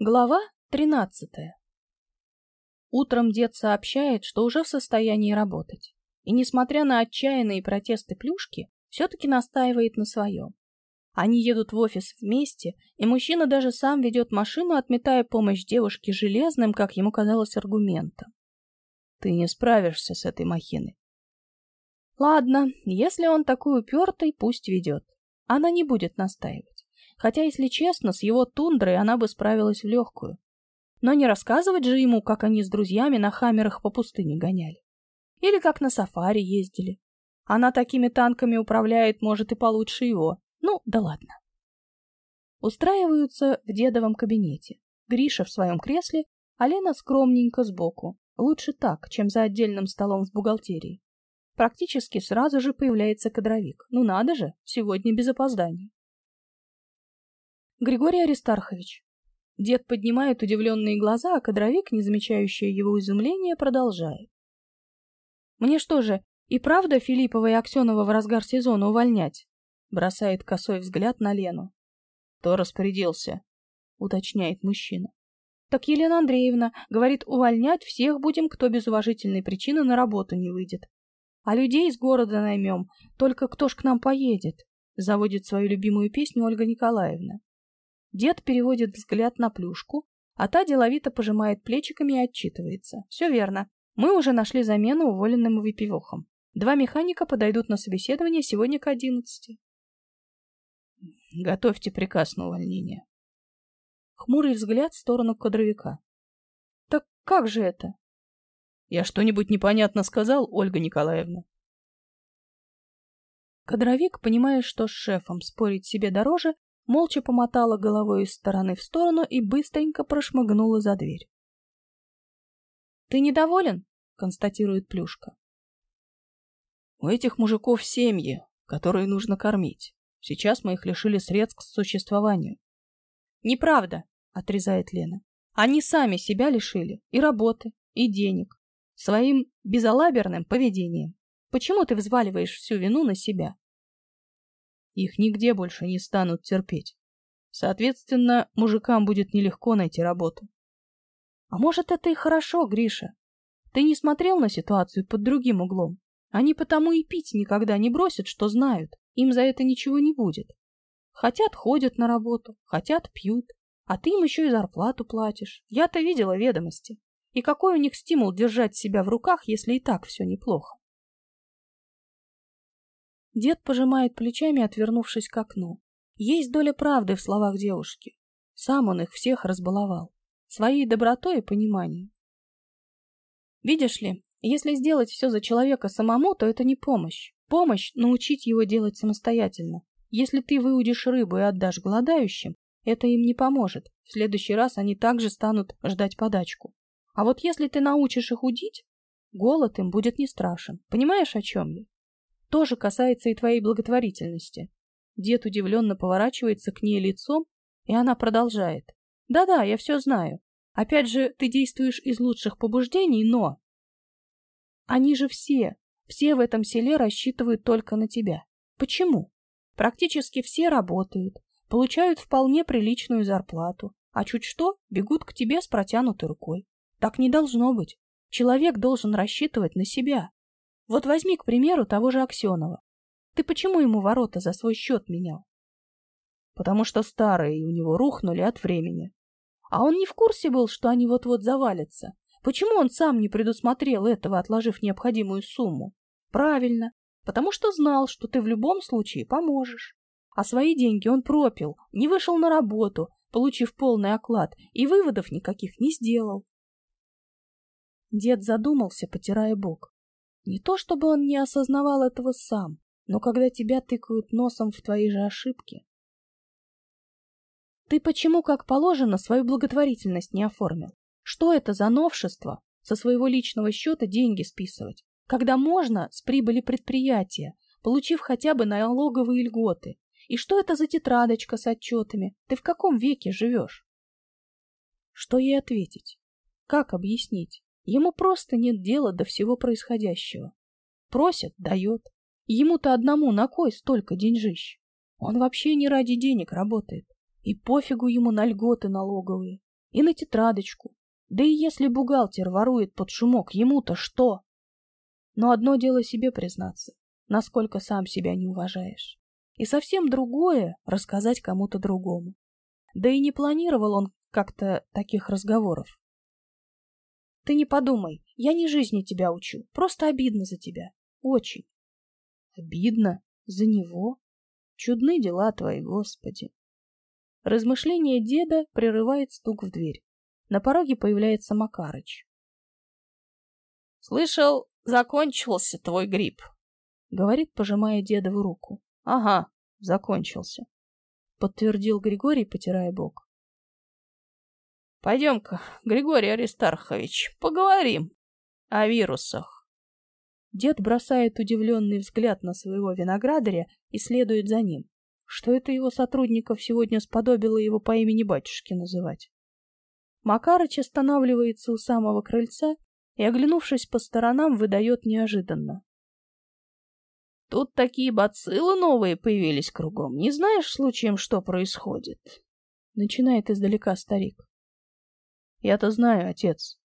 Глава тринадцатая. Утром дед сообщает, что уже в состоянии работать. И, несмотря на отчаянные протесты Плюшки, все-таки настаивает на своем. Они едут в офис вместе, и мужчина даже сам ведет машину, отметая помощь девушке железным, как ему казалось, аргументом. Ты не справишься с этой махиной. Ладно, если он такой упертый, пусть ведет. Она не будет настаивать. Хотя, если честно, с его тундрой она бы справилась в легкую. Но не рассказывать же ему, как они с друзьями на хаммерах по пустыне гоняли. Или как на сафари ездили. Она такими танками управляет, может, и получше его. Ну, да ладно. Устраиваются в дедовом кабинете. Гриша в своем кресле, а Лена скромненько сбоку. Лучше так, чем за отдельным столом в бухгалтерии. Практически сразу же появляется кадровик. Ну надо же, сегодня без опозданий. Григорий Аристархович. Дед поднимает удивленные глаза, а кадровик, не замечающий его изумления, продолжает. Мне что же, и правда Филиппова и Аксенова в разгар сезона увольнять? Бросает косой взгляд на Лену. Кто распорядился? Уточняет мужчина. Так Елена Андреевна говорит, увольнять всех будем, кто без уважительной причины на работу не выйдет. А людей из города наймем, только кто ж к нам поедет? Заводит свою любимую песню Ольга Николаевна. Дед переводит взгляд на плюшку, а та деловито пожимает плечиками и отчитывается. Все верно. Мы уже нашли замену уволенным выпивохам. Два механика подойдут на собеседование сегодня к одиннадцати. Готовьте приказ на увольнение. Хмурый взгляд в сторону кадровика. Так как же это? Я что-нибудь непонятно сказал, Ольга Николаевна? Кадровик, понимая, что с шефом спорить себе дороже, молча помотала головой из стороны в сторону и быстренько прошмыгнула за дверь. «Ты недоволен?» — констатирует Плюшка. «У этих мужиков семьи, которые нужно кормить. Сейчас мы их лишили средств к существованию». «Неправда», — отрезает Лена. «Они сами себя лишили и работы, и денег, своим безалаберным поведением. Почему ты взваливаешь всю вину на себя?» Их нигде больше не станут терпеть. Соответственно, мужикам будет нелегко найти работу. А может, это и хорошо, Гриша. Ты не смотрел на ситуацию под другим углом. Они потому и пить никогда не бросят, что знают, им за это ничего не будет. Хотят, ходят на работу, хотят, пьют, а ты им еще и зарплату платишь. Я-то видела ведомости. И какой у них стимул держать себя в руках, если и так все неплохо? Дед пожимает плечами, отвернувшись к окну. Есть доля правды в словах девушки. Сам он их всех разбаловал. Своей добротой и пониманием. Видишь ли, если сделать все за человека самому, то это не помощь. Помощь — научить его делать самостоятельно. Если ты выудишь рыбу и отдашь голодающим, это им не поможет. В следующий раз они также станут ждать подачку. А вот если ты научишь их удить, голод им будет не страшен. Понимаешь, о чем я? Тоже касается и твоей благотворительности. Дед удивленно поворачивается к ней лицом, и она продолжает. Да-да, я все знаю. Опять же, ты действуешь из лучших побуждений, но... Они же все, все в этом селе рассчитывают только на тебя. Почему? Практически все работают, получают вполне приличную зарплату, а чуть что бегут к тебе с протянутой рукой. Так не должно быть. Человек должен рассчитывать на себя. Вот возьми, к примеру, того же Аксенова. Ты почему ему ворота за свой счет менял? Потому что старые у него рухнули от времени. А он не в курсе был, что они вот-вот завалятся. Почему он сам не предусмотрел этого, отложив необходимую сумму? Правильно, потому что знал, что ты в любом случае поможешь. А свои деньги он пропил, не вышел на работу, получив полный оклад, и выводов никаких не сделал. Дед задумался, потирая бок. Не то чтобы он не осознавал этого сам, но когда тебя тыкают носом в твои же ошибки. Ты почему, как положено, свою благотворительность не оформил? Что это за новшество со своего личного счета деньги списывать, когда можно с прибыли предприятия, получив хотя бы налоговые льготы? И что это за тетрадочка с отчетами? Ты в каком веке живешь? Что ей ответить? Как объяснить? Ему просто нет дела до всего происходящего. Просит — дает. Ему-то одному на кой столько деньжищ? Он вообще не ради денег работает. И пофигу ему на льготы налоговые. И на тетрадочку. Да и если бухгалтер ворует под шумок, ему-то что? Но одно дело себе признаться, насколько сам себя не уважаешь. И совсем другое — рассказать кому-то другому. Да и не планировал он как-то таких разговоров. Ты не подумай, я не жизни тебя учу, просто обидно за тебя. Очень. Обидно? За него? Чудны дела твои, Господи. Размышление деда прерывает стук в дверь. На пороге появляется Макарыч. «Слышал, закончился твой грипп», — говорит, пожимая дедову руку. «Ага, закончился», — подтвердил Григорий, потирая бок. Пойдем-ка, Григорий Аристархович, поговорим о вирусах. Дед бросает удивленный взгляд на своего виноградаря и следует за ним. Что это его сотрудников сегодня сподобило его по имени батюшки называть? Макарыч останавливается у самого крыльца и, оглянувшись по сторонам, выдает неожиданно. Тут такие бациллы новые появились кругом. Не знаешь случаем, что происходит? Начинает издалека старик. Я-то знаю, отец.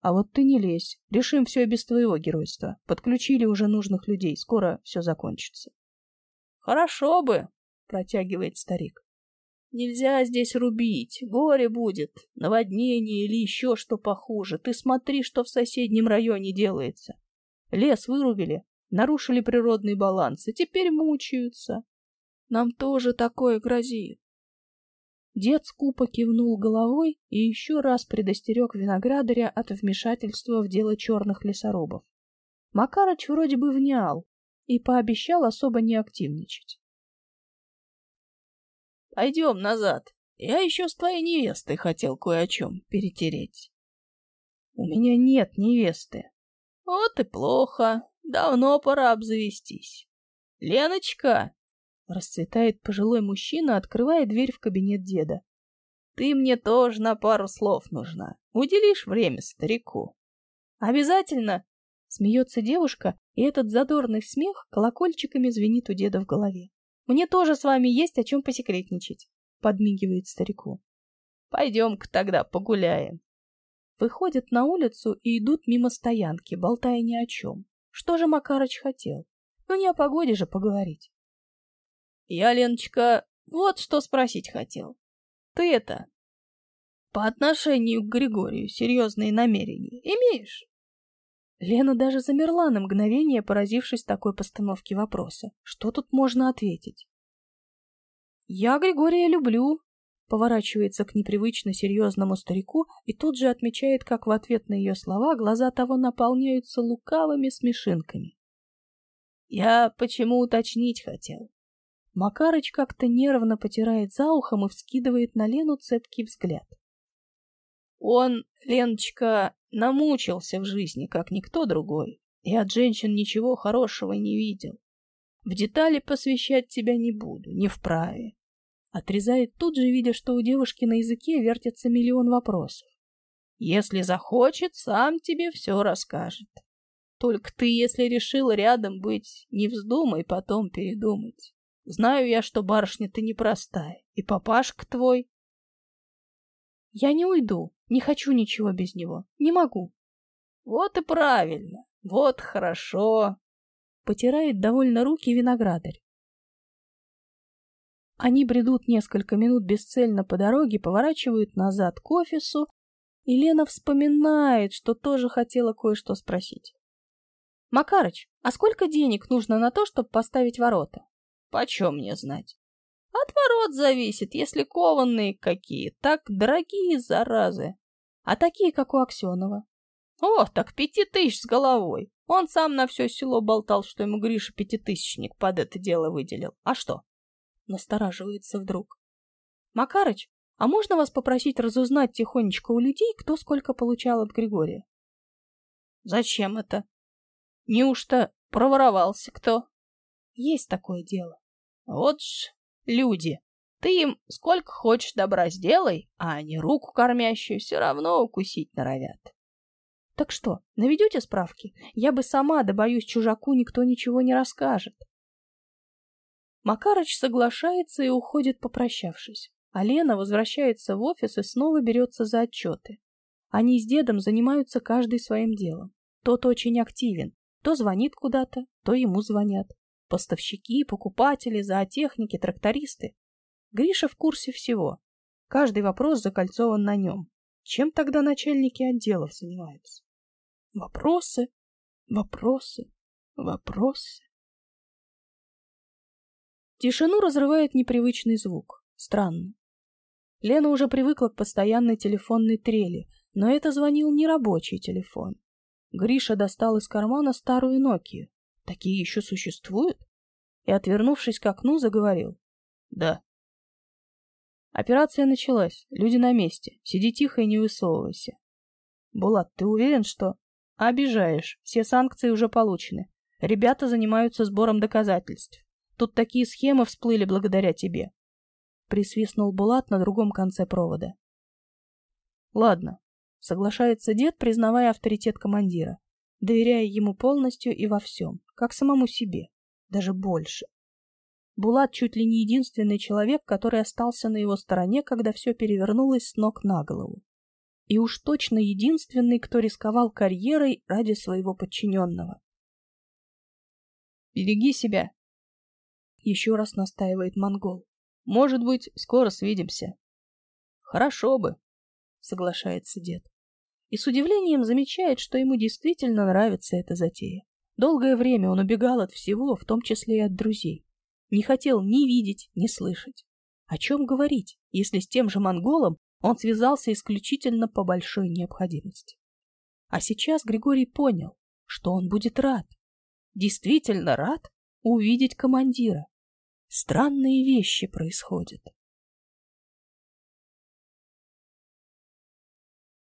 А вот ты не лезь. Решим все без твоего геройства. Подключили уже нужных людей. Скоро все закончится. Хорошо бы, протягивает старик. Нельзя здесь рубить. Горе будет. Наводнение или еще что похуже. Ты смотри, что в соседнем районе делается. Лес вырубили, нарушили природный баланс, и теперь мучаются. Нам тоже такое грозит. Дед скупо кивнул головой и еще раз предостерег виноградаря от вмешательства в дело черных лесорубов. Макарыч вроде бы внял и пообещал особо не активничать. — Пойдем назад. Я еще с твоей невестой хотел кое о чем перетереть. — У меня нет невесты. — Вот и плохо. Давно пора обзавестись. Леночка, Расцветает пожилой мужчина, открывая дверь в кабинет деда. Ты мне тоже на пару слов нужна. Уделишь время старику? Обязательно! Смеется девушка, и этот задорный смех колокольчиками звенит у деда в голове. Мне тоже с вами есть о чем посекретничать. Подмигивает старику. Пойдем-ка тогда погуляем. Выходят на улицу и идут мимо стоянки, болтая ни о чем. Что же Макарыч хотел? Ну не о погоде же поговорить. Я, Леночка, вот что спросить хотел. Ты это, по отношению к Григорию серьезные намерения имеешь? Лена даже замерла на мгновение, поразившись такой постановке вопроса. Что тут можно ответить? «Я Григория люблю», — поворачивается к непривычно серьезному старику и тут же отмечает, как в ответ на ее слова глаза того наполняются лукавыми смешинками. «Я почему уточнить хотел? Макарыч как-то нервно потирает за ухом и вскидывает на Лену цепкий взгляд. Он, Леночка, намучился в жизни, как никто другой, и от женщин ничего хорошего не видел. В детали посвящать тебя не буду, не вправе. Отрезает тут же, видя, что у девушки на языке вертится миллион вопросов. Если захочет, сам тебе все расскажет. Только ты, если решил рядом быть, не вздумай потом передумать. Знаю я, что барышня ты непростая, и папашка твой. Я не уйду, не хочу ничего без него, не могу. Вот и правильно, вот хорошо. Потирает довольно руки виноградарь. Они бредут несколько минут бесцельно по дороге, поворачивают назад к офису, и Лена вспоминает, что тоже хотела кое-что спросить. «Макарыч, а сколько денег нужно на то, чтобы поставить ворота?» Почем мне знать? От ворот зависит, если кованные какие, так дорогие заразы. А такие, как у Аксенова. О, так пяти тысяч с головой. Он сам на все село болтал, что ему Гриша пятитысячник под это дело выделил. А что? Настораживается вдруг. Макарыч, а можно вас попросить разузнать тихонечко у людей, кто сколько получал от Григория? Зачем это? Неужто проворовался кто? Есть такое дело. Вот ж люди. Ты им сколько хочешь добра сделай, а они руку кормящую все равно укусить норовят. Так что, наведете справки? Я бы сама, да боюсь, чужаку никто ничего не расскажет. Макарыч соглашается и уходит, попрощавшись. А Лена возвращается в офис и снова берется за отчеты. Они с дедом занимаются каждый своим делом. Тот очень активен, то звонит куда-то, то ему звонят. Поставщики, покупатели, зоотехники, трактористы. Гриша в курсе всего. Каждый вопрос закольцован на нем. Чем тогда начальники отделов занимаются? Вопросы, вопросы, вопросы. Тишину разрывает непривычный звук. Странно. Лена уже привыкла к постоянной телефонной трели, но это звонил не рабочий телефон. Гриша достал из кармана старую Нокию. Такие еще существуют? И, отвернувшись к окну, заговорил. Да. Операция началась. Люди на месте. Сиди тихо и не высовывайся. Булат, ты уверен, что... Обижаешь. Все санкции уже получены. Ребята занимаются сбором доказательств. Тут такие схемы всплыли благодаря тебе. Присвистнул Булат на другом конце провода. Ладно, соглашается дед, признавая авторитет командира, доверяя ему полностью и во всем, как самому себе, даже больше. Булат чуть ли не единственный человек, который остался на его стороне, когда все перевернулось с ног на голову. И уж точно единственный, кто рисковал карьерой ради своего подчиненного. «Береги себя!» Еще раз настаивает монгол. Может быть, скоро свидимся. Хорошо бы, соглашается дед. И с удивлением замечает, что ему действительно нравится эта затея. Долгое время он убегал от всего, в том числе и от друзей. Не хотел ни видеть, ни слышать. О чем говорить, если с тем же монголом он связался исключительно по большой необходимости? А сейчас Григорий понял, что он будет рад. Действительно рад увидеть командира. Странные вещи происходят.